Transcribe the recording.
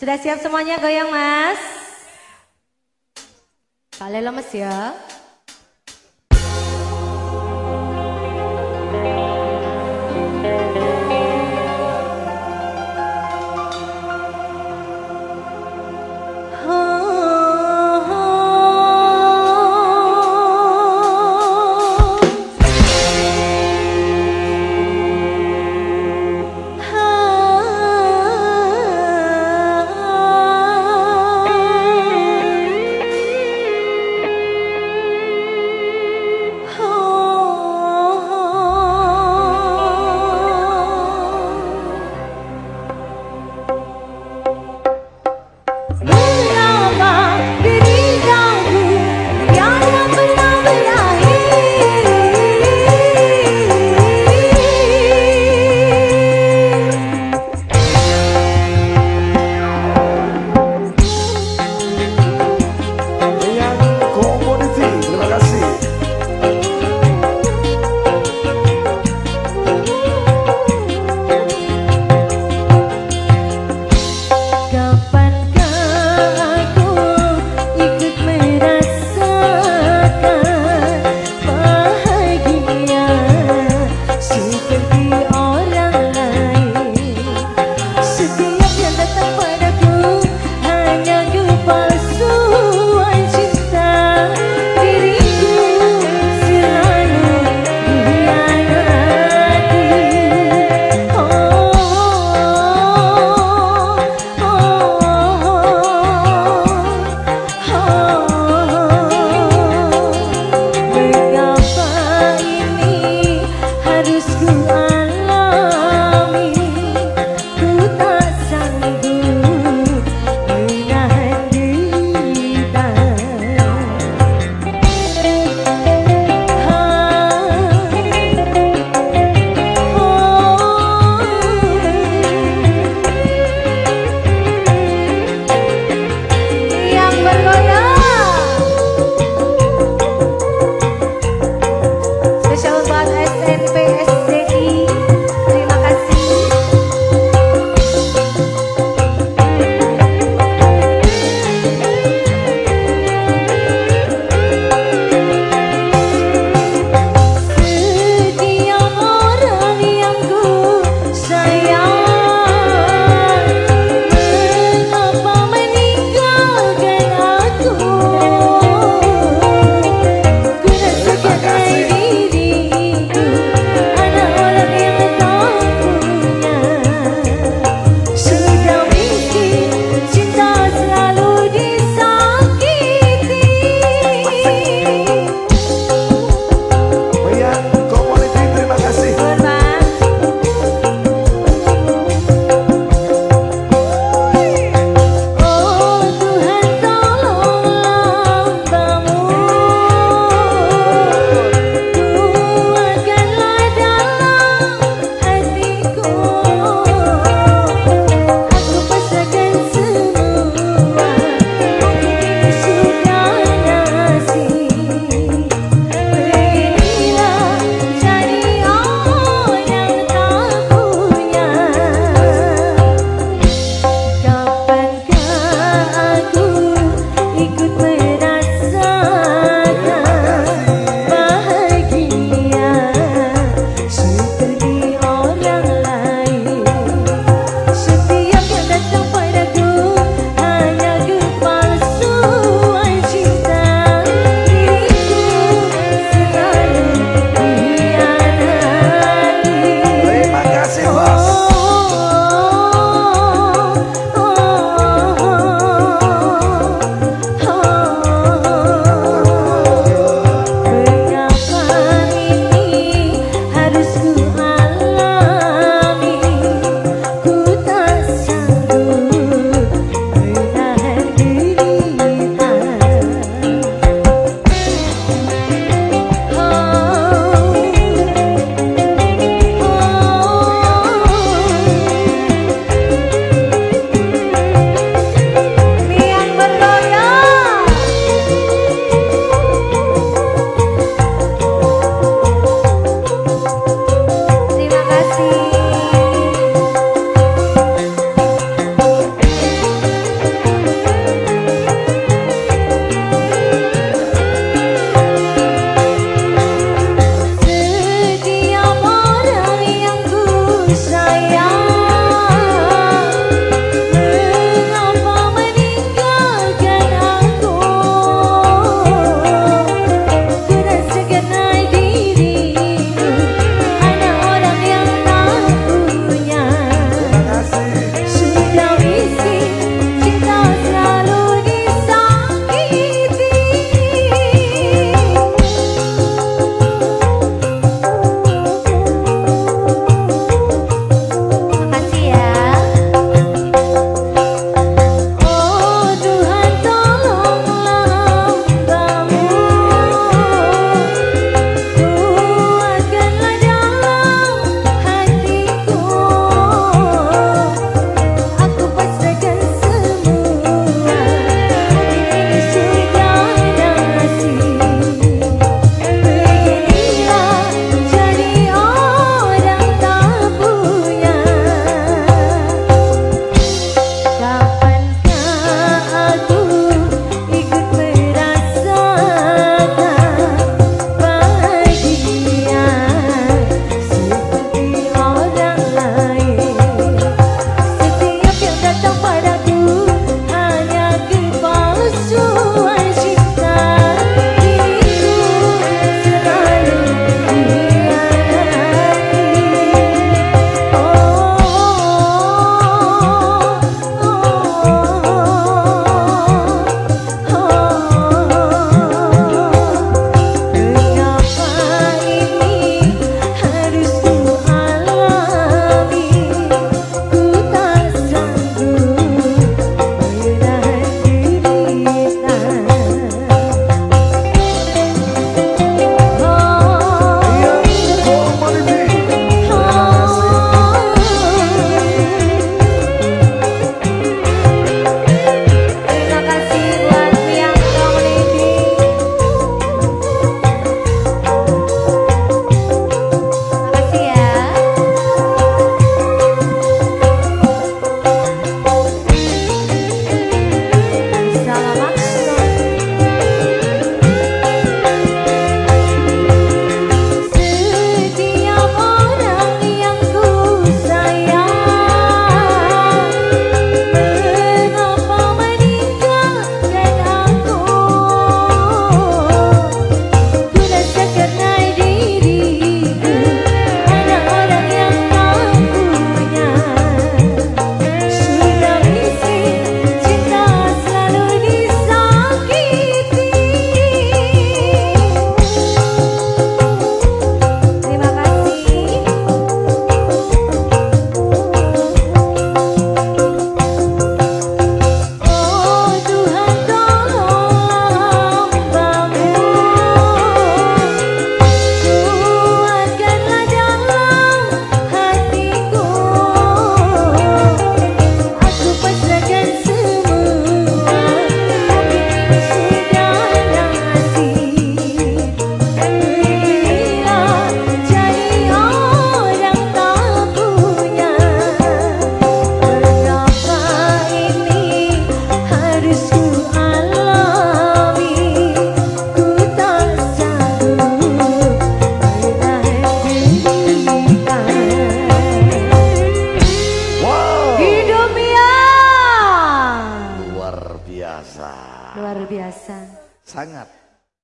Sudah siap semuanya goyang mas? Kalian lemes ya?